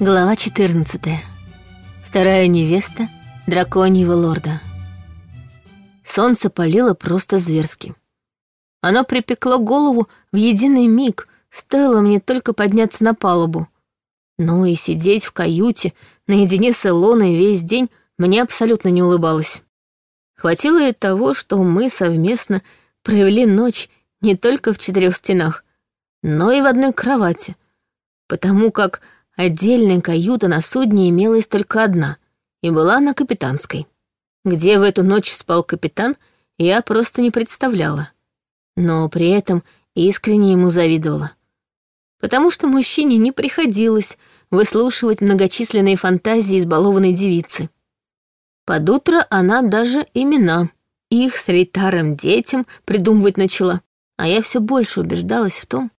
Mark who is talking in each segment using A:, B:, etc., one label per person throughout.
A: Глава 14. Вторая невеста драконьего лорда. Солнце палило просто зверски. Оно припекло голову в единый миг, стоило мне только подняться на палубу. но и сидеть в каюте наедине с Элоной весь день мне абсолютно не улыбалось. Хватило и того, что мы совместно провели ночь не только в четырех стенах, но и в одной кровати, потому как Отдельная каюта на судне имелась только одна и была на капитанской. Где в эту ночь спал капитан, я просто не представляла. Но при этом искренне ему завидовала. Потому что мужчине не приходилось выслушивать многочисленные фантазии избалованной девицы. Под утро она даже имена их с ритаром детям придумывать начала. А я все больше убеждалась в том,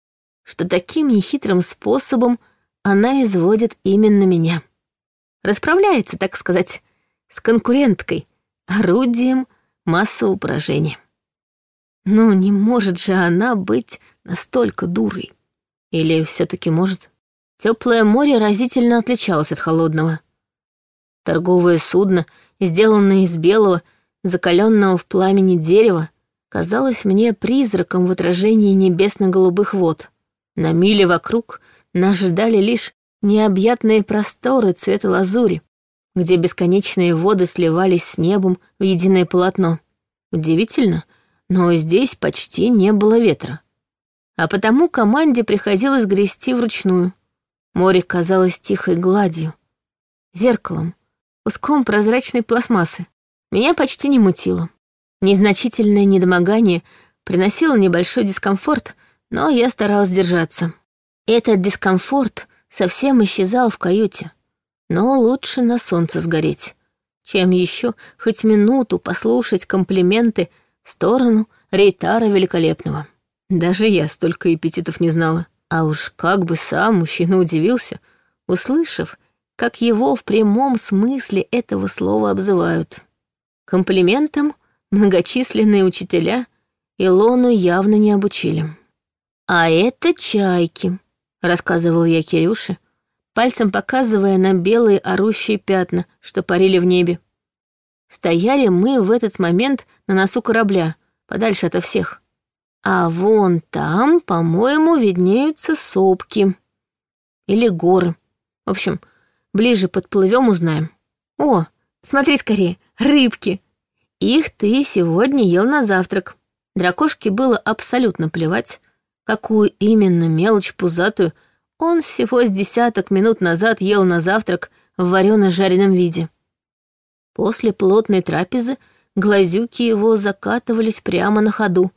A: что таким нехитрым способом — она изводит именно меня. Расправляется, так сказать, с конкуренткой, орудием массового поражения. Ну, не может же она быть настолько дурой. Или все таки может? Теплое море разительно отличалось от холодного. Торговое судно, сделанное из белого, закаленного в пламени дерева, казалось мне призраком в отражении небесно-голубых вод. На миле вокруг — нас ждали лишь необъятные просторы цвета лазури, где бесконечные воды сливались с небом в единое полотно. Удивительно, но здесь почти не было ветра. А потому команде приходилось грести вручную. Море казалось тихой гладью, зеркалом, куском прозрачной пластмассы. Меня почти не мутило. Незначительное недомогание приносило небольшой дискомфорт, но я старалась держаться. Этот дискомфорт совсем исчезал в каюте, но лучше на солнце сгореть, чем еще хоть минуту послушать комплименты в сторону Рейтара Великолепного. Даже я столько эпитетов не знала. А уж как бы сам мужчина удивился, услышав, как его в прямом смысле этого слова обзывают. Комплиментом многочисленные учителя Илону явно не обучили. А это чайки, рассказывал я Кирюше, пальцем показывая на белые орущие пятна, что парили в небе. Стояли мы в этот момент на носу корабля, подальше ото всех. А вон там, по-моему, виднеются сопки. Или горы. В общем, ближе подплывем, узнаем. О, смотри скорее, рыбки. Их ты сегодня ел на завтрак. Дракошке было абсолютно плевать, Какую именно мелочь пузатую он всего с десяток минут назад ел на завтрак в варено-жареном виде. После плотной трапезы глазюки его закатывались прямо на ходу,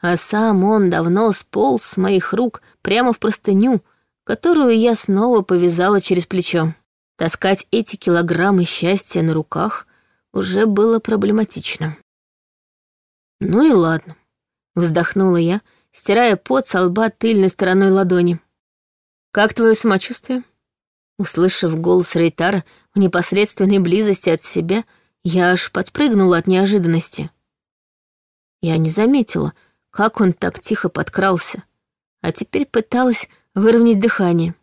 A: а сам он давно сполз с моих рук прямо в простыню, которую я снова повязала через плечо. Таскать эти килограммы счастья на руках уже было проблематично. «Ну и ладно», — вздохнула я, — стирая пот со лба тыльной стороной ладони. «Как твое самочувствие?» Услышав голос Рейтара в непосредственной близости от себя, я аж подпрыгнула от неожиданности. Я не заметила, как он так тихо подкрался, а теперь пыталась выровнять дыхание.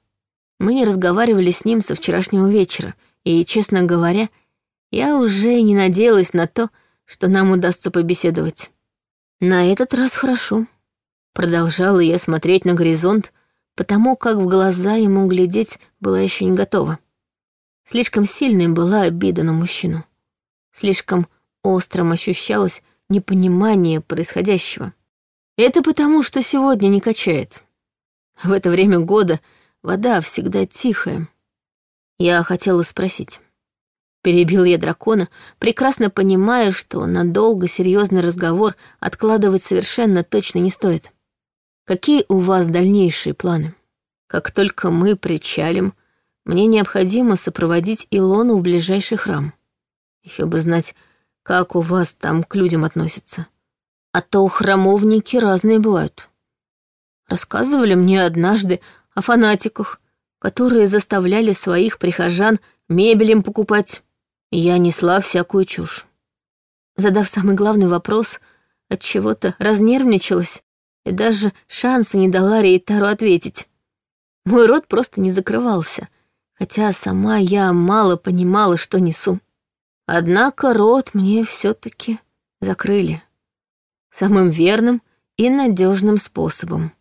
A: Мы не разговаривали с ним со вчерашнего вечера, и, честно говоря, я уже не надеялась на то, что нам удастся побеседовать. На этот раз хорошо. Продолжала я смотреть на горизонт, потому как в глаза ему глядеть была еще не готова. Слишком сильной была обида на мужчину. Слишком острым ощущалось непонимание происходящего. Это потому, что сегодня не качает. В это время года вода всегда тихая. Я хотела спросить. Перебил я дракона, прекрасно понимая, что надолго серьезный разговор откладывать совершенно точно не стоит. Какие у вас дальнейшие планы? Как только мы причалим, мне необходимо сопроводить Илону в ближайший храм. Еще бы знать, как у вас там к людям относятся. А то храмовники разные бывают. Рассказывали мне однажды о фанатиках, которые заставляли своих прихожан мебелем покупать. Я несла всякую чушь. Задав самый главный вопрос, от чего то разнервничалась и даже шанса не дала Рейтару ответить. Мой рот просто не закрывался, хотя сама я мало понимала, что несу. Однако рот мне все-таки закрыли. Самым верным и надежным способом.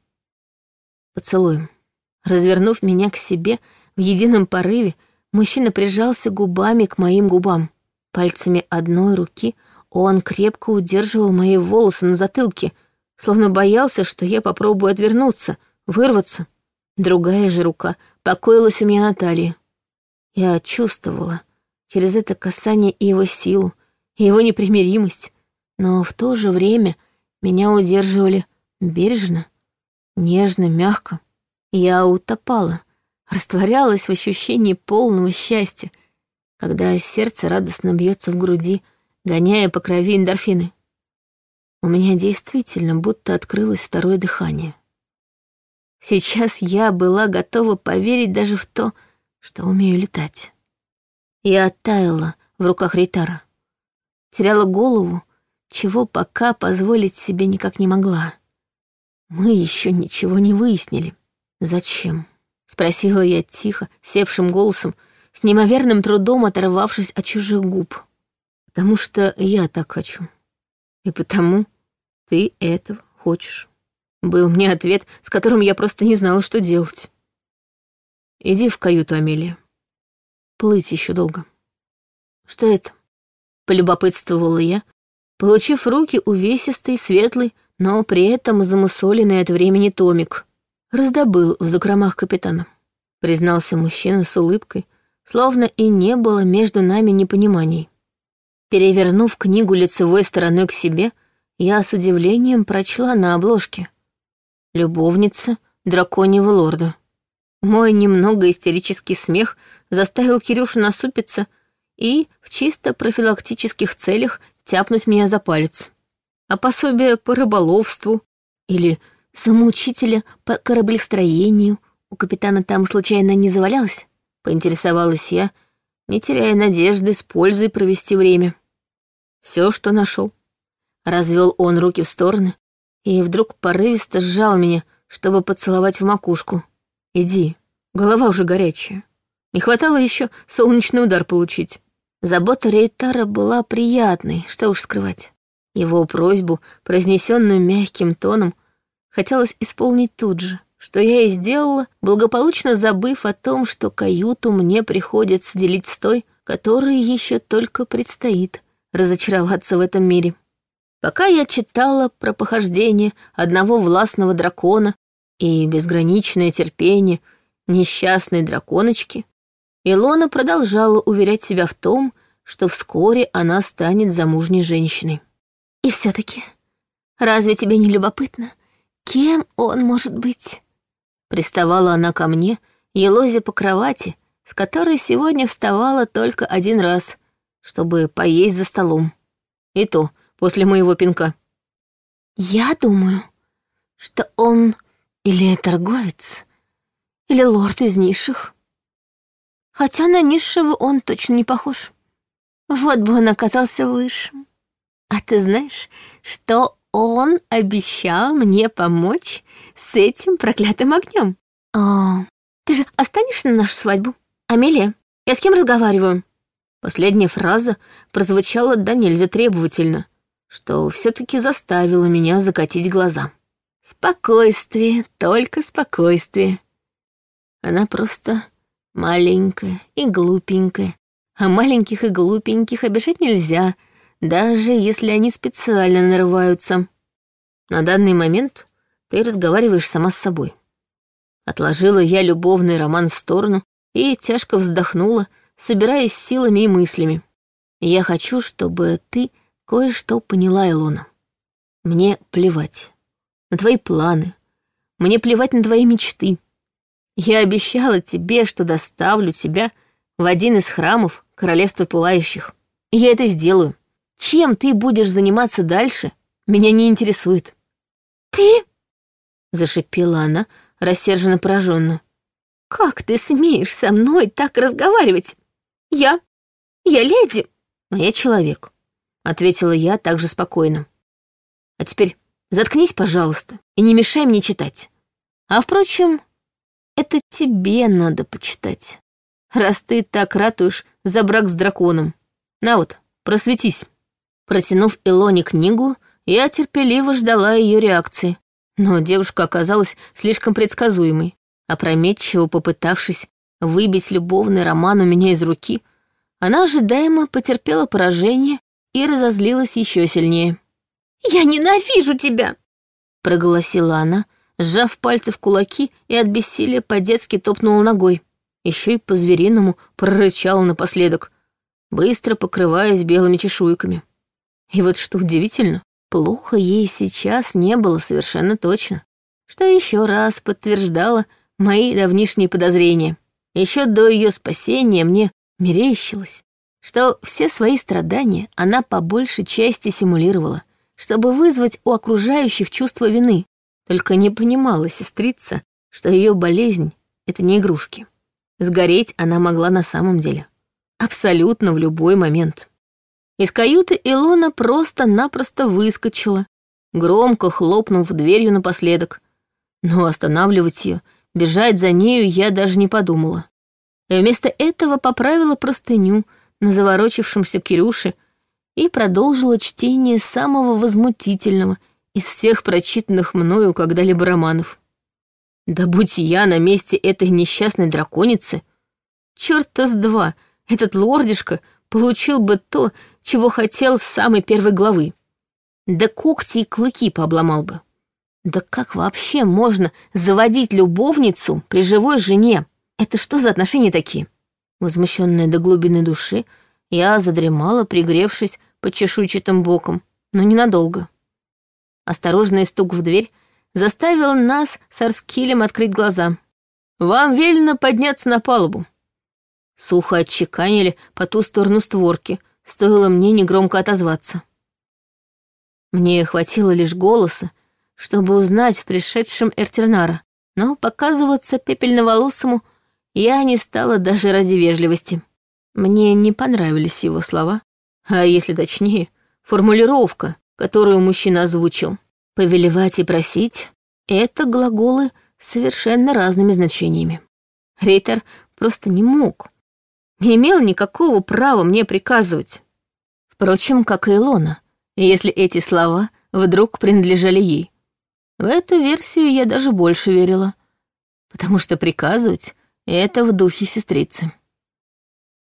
A: Поцелуем. Развернув меня к себе в едином порыве, мужчина прижался губами к моим губам. Пальцами одной руки он крепко удерживал мои волосы на затылке, словно боялся, что я попробую отвернуться, вырваться. Другая же рука покоилась у меня на талии. Я чувствовала через это касание и его силу, и его непримиримость, но в то же время меня удерживали бережно, нежно, мягко. Я утопала, растворялась в ощущении полного счастья, когда сердце радостно бьется в груди, гоняя по крови эндорфины. У меня действительно будто открылось второе дыхание. Сейчас я была готова поверить даже в то, что умею летать. Я оттаяла в руках Ритара. Теряла голову, чего пока позволить себе никак не могла. Мы еще ничего не выяснили. «Зачем?» — спросила я тихо, севшим голосом, с неимоверным трудом оторвавшись от чужих губ. «Потому что я так хочу. И потому, ты этого хочешь. Был мне ответ, с которым я просто не знала, что делать. Иди в каюту, Амелия. Плыть еще долго. Что это? Полюбопытствовала я, получив руки увесистый, светлый, но при этом замусоленный от времени томик. Раздобыл в закромах капитана. Признался мужчина с улыбкой, словно и не было между нами непониманий. Перевернув книгу лицевой стороной к себе, я с удивлением прочла на обложке. «Любовница драконьего лорда». Мой немного истерический смех заставил Кирюшу насупиться и в чисто профилактических целях тяпнуть меня за палец. А пособие по рыболовству или самоучителя по кораблестроению у капитана там случайно не завалялось? Поинтересовалась я, не теряя надежды с пользой провести время. Все, что нашел развел он руки в стороны и вдруг порывисто сжал меня, чтобы поцеловать в макушку. «Иди, голова уже горячая. Не хватало еще солнечный удар получить». Забота Рейтара была приятной, что уж скрывать. Его просьбу, произнесенную мягким тоном, хотелось исполнить тут же, что я и сделала, благополучно забыв о том, что каюту мне приходится делить с той, которой еще только предстоит разочароваться в этом мире. Пока я читала про похождение одного властного дракона и безграничное терпение несчастной драконочки, Илона продолжала уверять себя в том, что вскоре она станет замужней женщиной. «И все-таки, разве тебе не любопытно, кем он может быть?» Приставала она ко мне, елозя по кровати, с которой сегодня вставала только один раз, чтобы поесть за столом. И то — после моего пинка. Я думаю, что он или торговец, или лорд из низших. Хотя на низшего он точно не похож. Вот бы он оказался выше. А ты знаешь, что он обещал мне помочь с этим проклятым огнем? О, ты же останешься на нашу свадьбу? Амелия, я с кем разговариваю? Последняя фраза прозвучала да нельзя требовательно, что все-таки заставило меня закатить глаза. Спокойствие, только спокойствие. Она просто маленькая и глупенькая. А маленьких и глупеньких обижать нельзя, даже если они специально нарываются. На данный момент ты разговариваешь сама с собой. Отложила я любовный роман в сторону и тяжко вздохнула, собираясь силами и мыслями. Я хочу, чтобы ты Кое-что поняла Илона. Мне плевать на твои планы. Мне плевать на твои мечты. Я обещала тебе, что доставлю тебя в один из храмов Королевства Пылающих. И я это сделаю. Чем ты будешь заниматься дальше, меня не интересует. Ты? Зашипела она, рассерженно пораженно. Как ты смеешь со мной так разговаривать? Я... Я леди. А я человек. — ответила я также спокойно. «А теперь заткнись, пожалуйста, и не мешай мне читать. А, впрочем, это тебе надо почитать, раз ты так ратуешь за брак с драконом. На вот, просветись». Протянув Илоне книгу, я терпеливо ждала ее реакции, но девушка оказалась слишком предсказуемой. Опрометчиво попытавшись выбить любовный роман у меня из руки, она ожидаемо потерпела поражение и разозлилась еще сильнее. «Я ненавижу тебя!» — проголосила она, сжав пальцы в кулаки и от бессилия по-детски топнула ногой. Еще и по-звериному прорычала напоследок, быстро покрываясь белыми чешуйками. И вот что удивительно, плохо ей сейчас не было совершенно точно, что еще раз подтверждало мои давнишние подозрения. Еще до ее спасения мне мерещилось, что все свои страдания она по большей части симулировала, чтобы вызвать у окружающих чувство вины. Только не понимала сестрица, что ее болезнь — это не игрушки. Сгореть она могла на самом деле. Абсолютно в любой момент. Из каюты Илона просто-напросто выскочила, громко хлопнув дверью напоследок. Но останавливать ее, бежать за нею я даже не подумала. И вместо этого поправила простыню — на заворочившемся Кирюше и продолжила чтение самого возмутительного из всех прочитанных мною когда-либо романов. Да будь я на месте этой несчастной драконицы, черта с два, этот лордишка получил бы то, чего хотел с самой первой главы. Да когти и клыки пообломал бы. Да как вообще можно заводить любовницу при живой жене? Это что за отношения такие? Возмущенная до глубины души, я задремала, пригревшись под чешуйчатым боком, но ненадолго. Осторожный стук в дверь заставил нас с Арскилем открыть глаза. «Вам велено подняться на палубу». Сухо отчеканили по ту сторону створки, стоило мне негромко отозваться. Мне хватило лишь голоса, чтобы узнать в пришедшем Эртернара, но показываться пепельноволосому я не стала даже ради вежливости. Мне не понравились его слова, а если точнее, формулировка, которую мужчина озвучил. Повелевать и просить — это глаголы с совершенно разными значениями. Рейтер просто не мог, не имел никакого права мне приказывать. Впрочем, как и Илона, если эти слова вдруг принадлежали ей. В эту версию я даже больше верила, потому что приказывать это в духе сестрицы.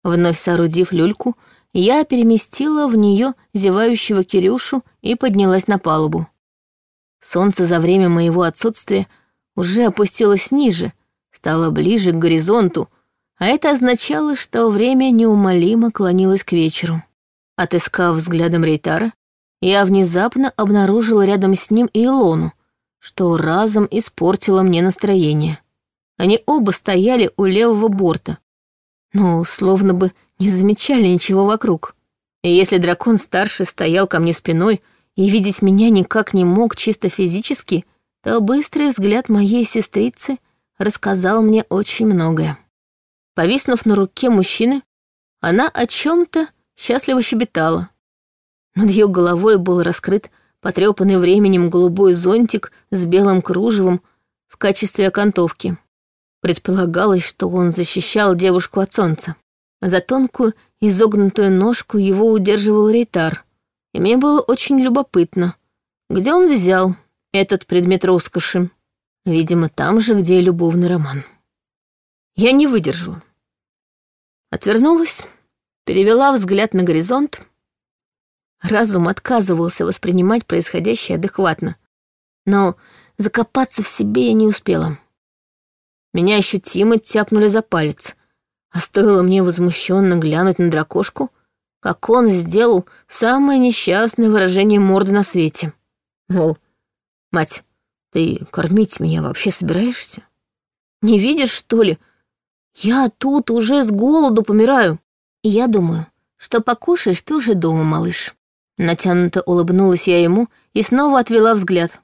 A: Вновь соорудив люльку, я переместила в нее зевающего Кирюшу и поднялась на палубу. Солнце за время моего отсутствия уже опустилось ниже, стало ближе к горизонту, а это означало, что время неумолимо клонилось к вечеру. Отыскав взглядом Рейтара, я внезапно обнаружила рядом с ним и Илону, что разом испортило мне настроение. Они оба стояли у левого борта, но словно бы не замечали ничего вокруг. И если дракон старший стоял ко мне спиной и видеть меня никак не мог чисто физически, то быстрый взгляд моей сестрицы рассказал мне очень многое. Повиснув на руке мужчины, она о чем-то счастливо щебетала. Над ее головой был раскрыт потрепанный временем голубой зонтик с белым кружевом в качестве окантовки. Предполагалось, что он защищал девушку от солнца. За тонкую, изогнутую ножку его удерживал рейтар. И мне было очень любопытно, где он взял этот предмет роскоши. Видимо, там же, где и любовный роман. Я не выдержала. Отвернулась, перевела взгляд на горизонт. Разум отказывался воспринимать происходящее адекватно, но закопаться в себе я не успела. Меня ощутимо тяпнули за палец. А стоило мне возмущенно глянуть на дракошку, как он сделал самое несчастное выражение морды на свете. Мол, мать, ты кормить меня вообще собираешься? Не видишь, что ли? Я тут уже с голоду помираю. И я думаю, что покушаешь ты уже дома, малыш. Натянуто улыбнулась я ему и снова отвела взгляд.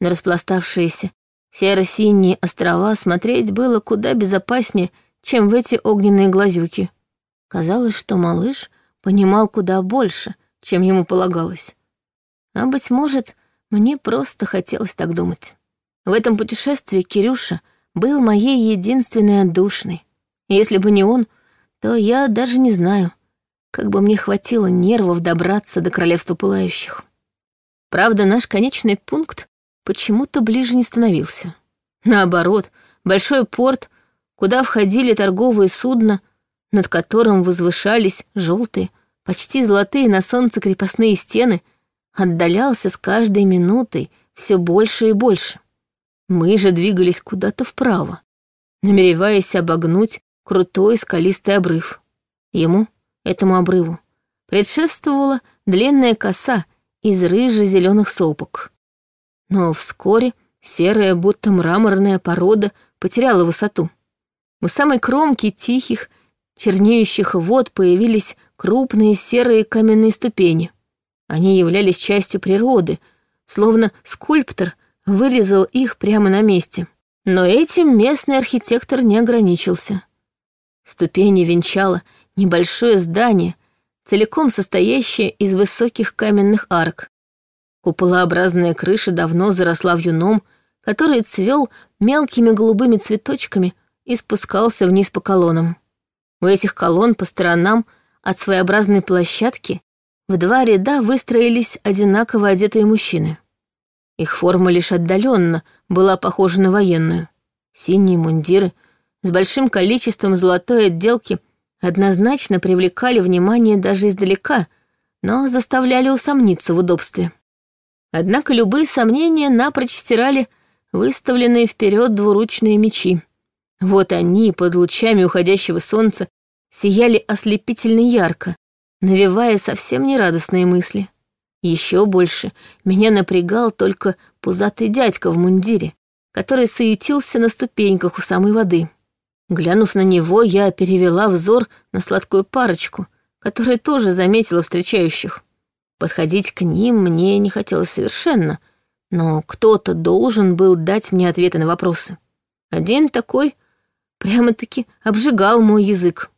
A: На распластавшееся Серо-синие острова смотреть было куда безопаснее, чем в эти огненные глазюки. Казалось, что малыш понимал куда больше, чем ему полагалось. А, быть может, мне просто хотелось так думать. В этом путешествии Кирюша был моей единственной отдушной. Если бы не он, то я даже не знаю, как бы мне хватило нервов добраться до Королевства Пылающих. Правда, наш конечный пункт почему-то ближе не становился. Наоборот, большой порт, куда входили торговые судна, над которым возвышались желтые, почти золотые на солнце крепостные стены, отдалялся с каждой минутой все больше и больше. Мы же двигались куда-то вправо, намереваясь обогнуть крутой скалистый обрыв. Ему, этому обрыву, предшествовала длинная коса из рыже-зеленых сопок. Но вскоре серая, будто мраморная порода потеряла высоту. У самой кромки тихих, чернеющих вод появились крупные серые каменные ступени. Они являлись частью природы, словно скульптор вырезал их прямо на месте. Но этим местный архитектор не ограничился. Ступени венчало небольшое здание, целиком состоящее из высоких каменных арок. Куполообразная крыша давно заросла вьюном, который цвел мелкими голубыми цветочками и спускался вниз по колоннам. У этих колонн по сторонам от своеобразной площадки в два ряда выстроились одинаково одетые мужчины. Их форма лишь отдаленно была похожа на военную. Синие мундиры с большим количеством золотой отделки однозначно привлекали внимание даже издалека, но заставляли усомниться в удобстве. Однако любые сомнения напрочь стирали выставленные вперед двуручные мечи. Вот они под лучами уходящего солнца сияли ослепительно ярко, навевая совсем нерадостные мысли. Еще больше меня напрягал только пузатый дядька в мундире, который суетился на ступеньках у самой воды. Глянув на него, я перевела взор на сладкую парочку, которая тоже заметила встречающих. Подходить к ним мне не хотелось совершенно, но кто-то должен был дать мне ответы на вопросы. Один такой прямо-таки обжигал мой язык.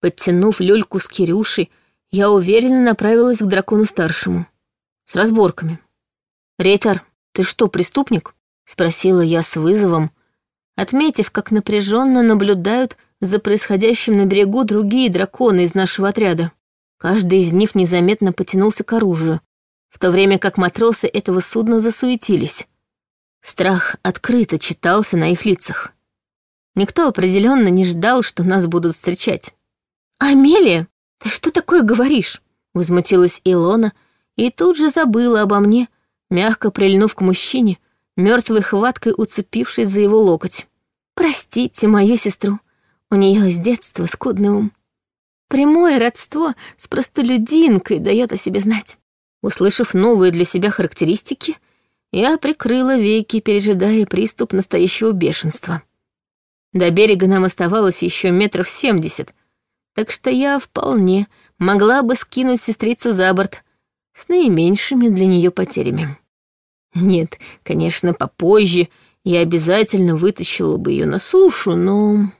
A: Подтянув люльку с Кирюшей, я уверенно направилась к дракону-старшему. С разборками. «Рейтар, ты что, преступник?» — спросила я с вызовом, отметив, как напряженно наблюдают за происходящим на берегу другие драконы из нашего отряда. Каждый из них незаметно потянулся к оружию, в то время как матросы этого судна засуетились. Страх открыто читался на их лицах. Никто определенно не ждал, что нас будут встречать. «Амелия, ты что такое говоришь?» — возмутилась Илона и тут же забыла обо мне, мягко прильнув к мужчине, мертвой хваткой уцепившись за его локоть. «Простите мою сестру, у нее с детства скудный ум. Прямое родство с простолюдинкой дает о себе знать. Услышав новые для себя характеристики, я прикрыла веки, пережидая приступ настоящего бешенства. До берега нам оставалось еще метров семьдесят, так что я вполне могла бы скинуть сестрицу за борт с наименьшими для нее потерями. Нет, конечно, попозже я обязательно вытащила бы ее на сушу, но...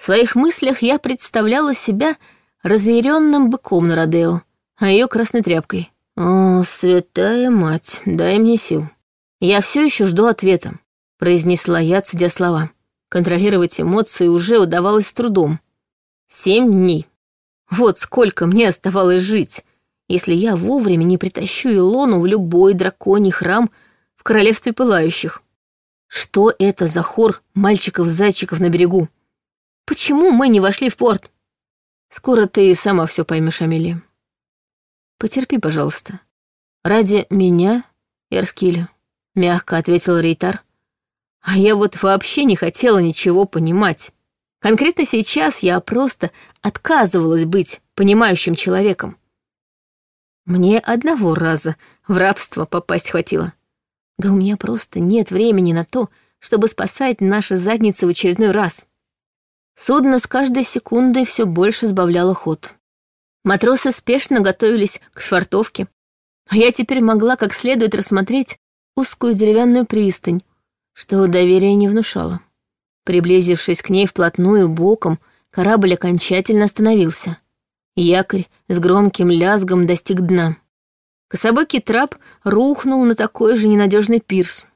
A: В своих мыслях я представляла себя разъяренным быком на Родео, а ее красной тряпкой. «О, святая мать, дай мне сил». «Я все еще жду ответа», — произнесла я, цедя слова. Контролировать эмоции уже удавалось с трудом. «Семь дней. Вот сколько мне оставалось жить, если я вовремя не притащу Илону в любой драконий храм в Королевстве Пылающих. Что это за хор мальчиков-зайчиков на берегу?» Почему мы не вошли в порт? Скоро ты и сама все поймешь, Амелия. Потерпи, пожалуйста. Ради меня, Эрскиля, мягко ответил Рейтар. А я вот вообще не хотела ничего понимать. Конкретно сейчас я просто отказывалась быть понимающим человеком. Мне одного раза в рабство попасть хватило. Да у меня просто нет времени на то, чтобы спасать наши задницы в очередной раз. Судно с каждой секундой все больше сбавляло ход. Матросы спешно готовились к швартовке, а я теперь могла как следует рассмотреть узкую деревянную пристань, что доверия не внушало. Приблизившись к ней вплотную боком, корабль окончательно остановился. Якорь с громким лязгом достиг дна. Кособокий трап рухнул на такой же ненадежный пирс.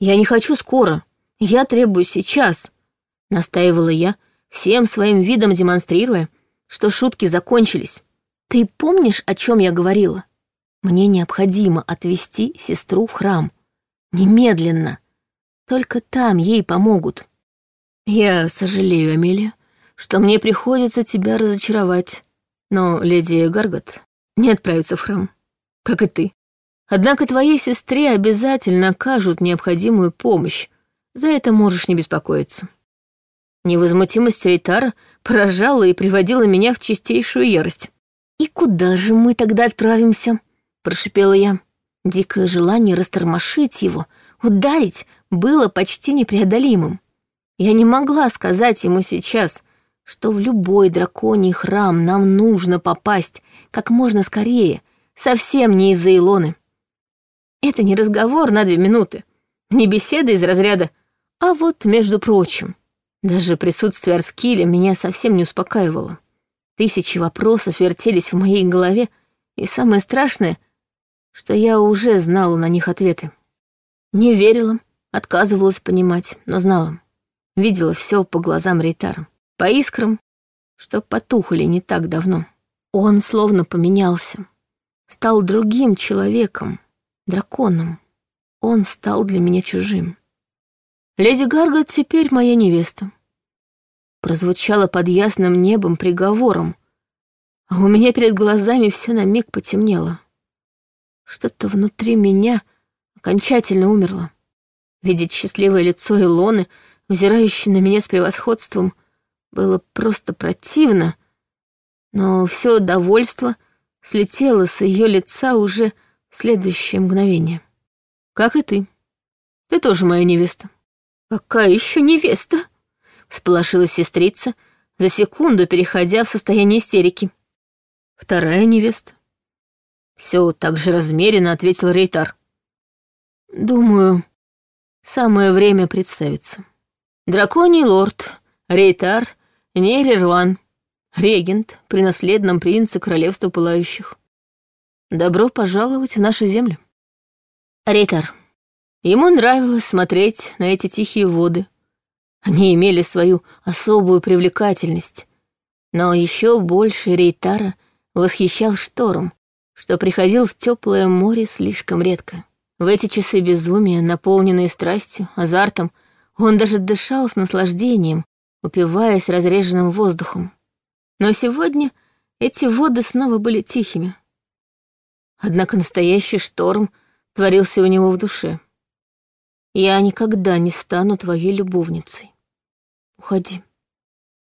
A: «Я не хочу скоро. Я требую сейчас», — настаивала я, — всем своим видом демонстрируя, что шутки закончились. Ты помнишь, о чем я говорила? Мне необходимо отвезти сестру в храм. Немедленно. Только там ей помогут. Я сожалею, Амелия, что мне приходится тебя разочаровать. Но леди Гаргот не отправится в храм, как и ты. Однако твоей сестре обязательно окажут необходимую помощь. За это можешь не беспокоиться. Невозмутимость Рейтара поражала и приводила меня в чистейшую ярость. «И куда же мы тогда отправимся?» — прошипела я. Дикое желание растормошить его, ударить, было почти непреодолимым. Я не могла сказать ему сейчас, что в любой драконий храм нам нужно попасть как можно скорее, совсем не из-за Илоны. Это не разговор на две минуты, не беседа из разряда, а вот между прочим. Даже присутствие Арскиля меня совсем не успокаивало. Тысячи вопросов вертелись в моей голове, и самое страшное, что я уже знала на них ответы. Не верила, отказывалась понимать, но знала. Видела все по глазам Рейтара, по искрам, что потухли не так давно. Он словно поменялся, стал другим человеком, драконом. Он стал для меня чужим. Леди Гарга теперь моя невеста. Прозвучало под ясным небом приговором, а у меня перед глазами все на миг потемнело. Что-то внутри меня окончательно умерло. Видеть счастливое лицо Илоны, взирающее на меня с превосходством, было просто противно, но все довольство слетело с ее лица уже в следующее мгновение. Как и ты. Ты тоже моя невеста. «Пока еще невеста!» — сполошилась сестрица, за секунду переходя в состояние истерики. «Вторая невеста?» Все так же размеренно ответил Рейтар. «Думаю, самое время представиться. Драконий лорд, Рейтар, Нерерван, регент при наследном принце Королевства Пылающих. Добро пожаловать в наши земли». «Рейтар, Ему нравилось смотреть на эти тихие воды. Они имели свою особую привлекательность. Но еще больше Рейтара восхищал шторм, что приходил в теплое море слишком редко. В эти часы безумия, наполненные страстью, азартом, он даже дышал с наслаждением, упиваясь разреженным воздухом. Но сегодня эти воды снова были тихими. Однако настоящий шторм творился у него в душе. Я никогда не стану твоей любовницей. Уходи.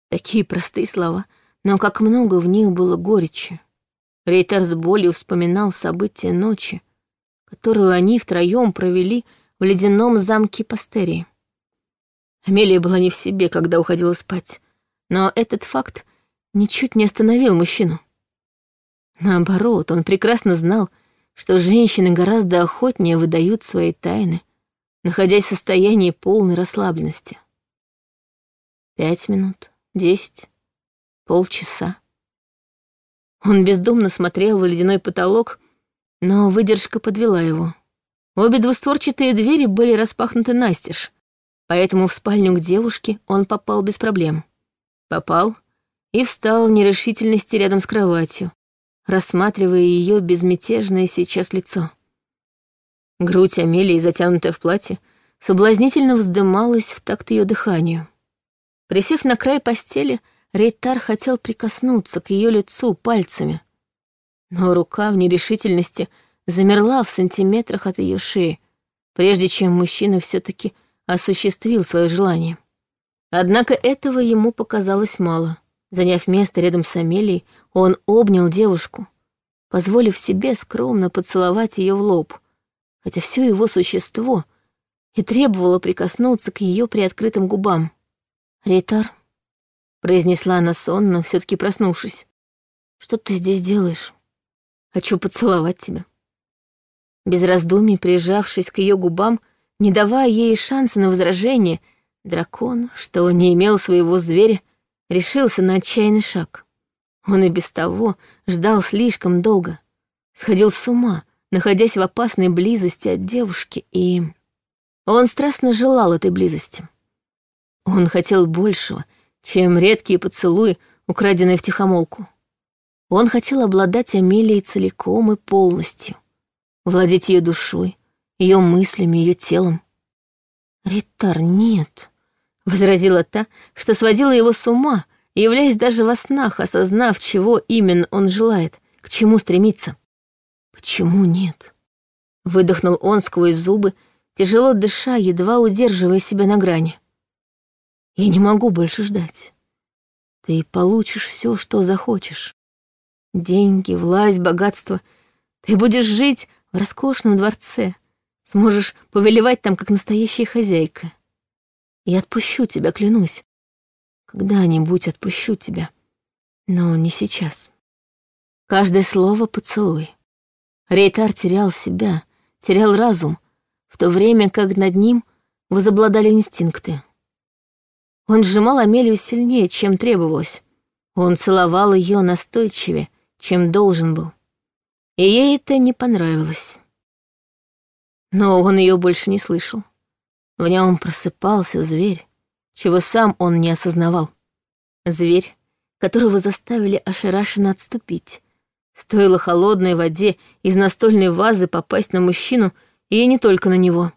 A: Такие простые слова, но как много в них было горечи. Рейтер с болью вспоминал события ночи, которую они втроем провели в ледяном замке Пастерии. Амелия была не в себе, когда уходила спать, но этот факт ничуть не остановил мужчину. Наоборот, он прекрасно знал, что женщины гораздо охотнее выдают свои тайны — находясь в состоянии полной расслабленности. Пять минут, десять, полчаса. Он бездумно смотрел в ледяной потолок, но выдержка подвела его. Обе двустворчатые двери были распахнуты настежь, поэтому в спальню к девушке он попал без проблем. Попал и встал в нерешительности рядом с кроватью, рассматривая ее безмятежное сейчас лицо. Грудь Амелии, затянутая в платье, соблазнительно вздымалась в такт ее дыханию. Присев на край постели, Рейтар хотел прикоснуться к ее лицу пальцами, но рука в нерешительности замерла в сантиметрах от ее шеи, прежде чем мужчина все-таки осуществил свое желание. Однако этого ему показалось мало. Заняв место рядом с Амелией, он обнял девушку, позволив себе скромно поцеловать ее в лоб — хотя все его существо и требовало прикоснуться к ее приоткрытым губам. «Рейтар», — произнесла она сонно, все таки проснувшись, — «что ты здесь делаешь? Хочу поцеловать тебя». Без раздумий, прижавшись к ее губам, не давая ей шанса на возражение, дракон, что не имел своего зверя, решился на отчаянный шаг. Он и без того ждал слишком долго, сходил с ума — находясь в опасной близости от девушки, и... Он страстно желал этой близости. Он хотел большего, чем редкие поцелуи, украденные в тихомолку. Он хотел обладать Амелией целиком и полностью, владеть ее душой, ее мыслями, ее телом. «Ритар, нет», — возразила та, что сводила его с ума, являясь даже во снах, осознав, чего именно он желает, к чему стремится. «Почему нет?» Выдохнул он сквозь зубы, тяжело дыша, едва удерживая себя на грани. «Я не могу больше ждать. Ты получишь все, что захочешь. Деньги, власть, богатство. Ты будешь жить в роскошном дворце. Сможешь повелевать там, как настоящая хозяйка. Я отпущу тебя, клянусь. Когда-нибудь отпущу тебя. Но не сейчас. Каждое слово поцелуй. Рейтар терял себя, терял разум, в то время как над ним возобладали инстинкты. Он сжимал Амелию сильнее, чем требовалось. Он целовал ее настойчивее, чем должен был. И ей это не понравилось. Но он ее больше не слышал. В нем просыпался зверь, чего сам он не осознавал. Зверь, которого заставили ошарашенно отступить, Стоило холодной воде из настольной вазы попасть на мужчину, и не только на него.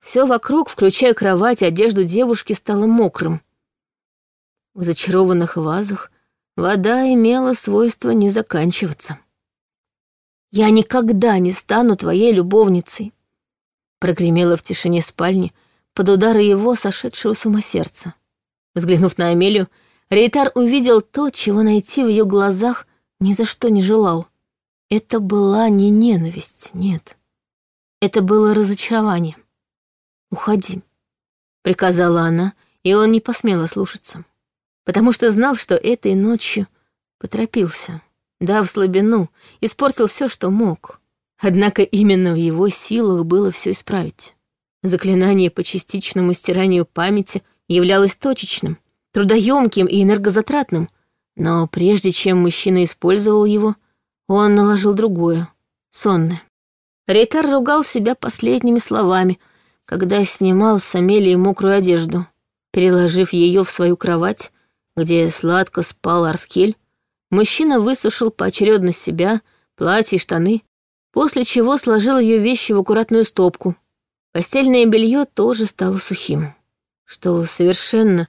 A: Все вокруг, включая кровать и одежду девушки, стало мокрым. В зачарованных вазах вода имела свойство не заканчиваться. «Я никогда не стану твоей любовницей», — прогремело в тишине спальни под удары его сошедшего с ума сердца. Взглянув на Амелию, Рейтар увидел то, чего найти в ее глазах ни за что не желал. Это была не ненависть, нет. Это было разочарование. «Уходи», — приказала она, и он не посмел ослушаться, потому что знал, что этой ночью поторопился, дав слабину, испортил все, что мог. Однако именно в его силах было все исправить. Заклинание по частичному стиранию памяти являлось точечным, трудоемким и энергозатратным — но прежде чем мужчина использовал его, он наложил другое, сонное. Рейтар ругал себя последними словами, когда снимал с Амелии мокрую одежду. Переложив ее в свою кровать, где сладко спал Арскель, мужчина высушил поочередно себя, платье и штаны, после чего сложил ее вещи в аккуратную стопку. Постельное белье тоже стало сухим, что совершенно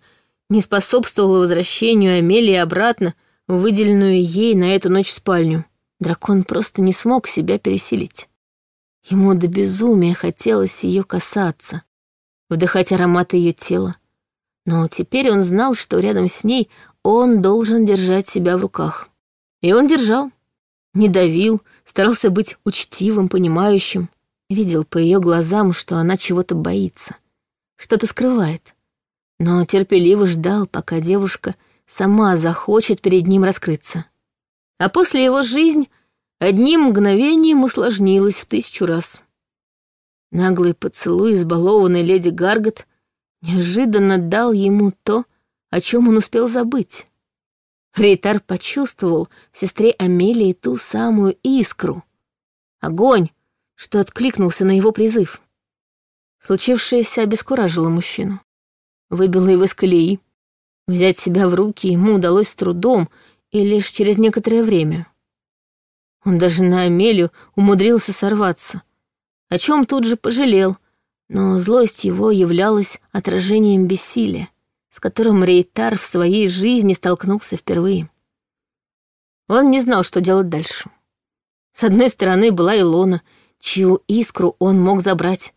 A: не способствовало возвращению Амелии обратно в выделенную ей на эту ночь спальню. Дракон просто не смог себя пересилить. Ему до безумия хотелось ее касаться, вдыхать аромат ее тела. Но теперь он знал, что рядом с ней он должен держать себя в руках. И он держал. Не давил, старался быть учтивым, понимающим. Видел по ее глазам, что она чего-то боится, что-то скрывает но терпеливо ждал, пока девушка сама захочет перед ним раскрыться. А после его жизнь одним мгновением усложнилась в тысячу раз. Наглый поцелуй избалованной леди Гаргот неожиданно дал ему то, о чем он успел забыть. Рейтар почувствовал в сестре Амелии ту самую искру. Огонь, что откликнулся на его призыв. Случившееся обескуражило мужчину выбила его с колеи. Взять себя в руки ему удалось с трудом и лишь через некоторое время. Он даже на Амелию умудрился сорваться, о чем тут же пожалел, но злость его являлась отражением бессилия, с которым Рейтар в своей жизни столкнулся впервые. Он не знал, что делать дальше. С одной стороны была Илона, чью искру он мог забрать.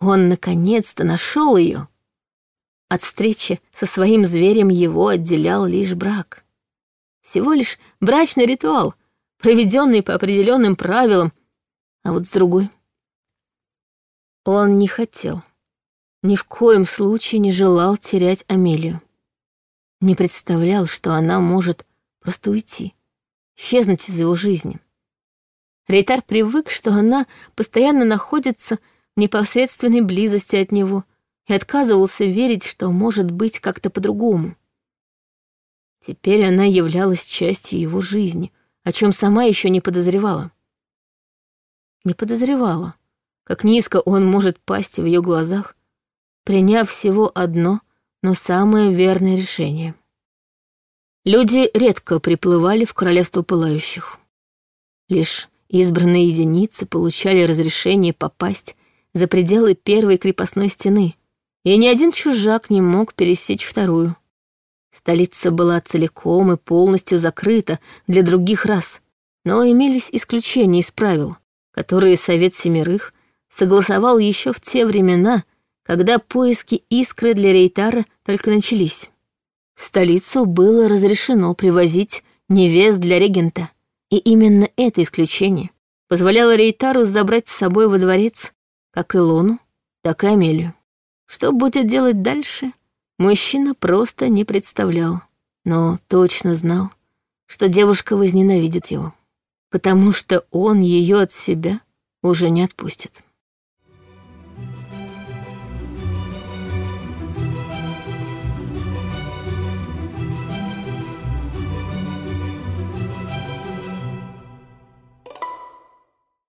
A: Он наконец-то нашел ее. От встречи со своим зверем его отделял лишь брак. Всего лишь брачный ритуал, проведенный по определенным правилам, а вот с другой. Он не хотел, ни в коем случае не желал терять Амелию. Не представлял, что она может просто уйти, исчезнуть из его жизни. Рейтар привык, что она постоянно находится в непосредственной близости от него — и отказывался верить, что может быть как-то по-другому. Теперь она являлась частью его жизни, о чем сама еще не подозревала. Не подозревала, как низко он может пасть в ее глазах, приняв всего одно, но самое верное решение. Люди редко приплывали в королевство пылающих. Лишь избранные единицы получали разрешение попасть за пределы первой крепостной стены — и ни один чужак не мог пересечь вторую. Столица была целиком и полностью закрыта для других рас, но имелись исключения из правил, которые Совет Семерых согласовал еще в те времена, когда поиски искры для Рейтара только начались. В столицу было разрешено привозить невест для регента, и именно это исключение позволяло Рейтару забрать с собой во дворец как Илону, так и Амелию. Что будет делать дальше, мужчина просто не представлял, но точно знал, что девушка возненавидит его, потому что он ее от себя уже не отпустит.